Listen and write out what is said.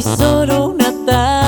soy solo una tarde.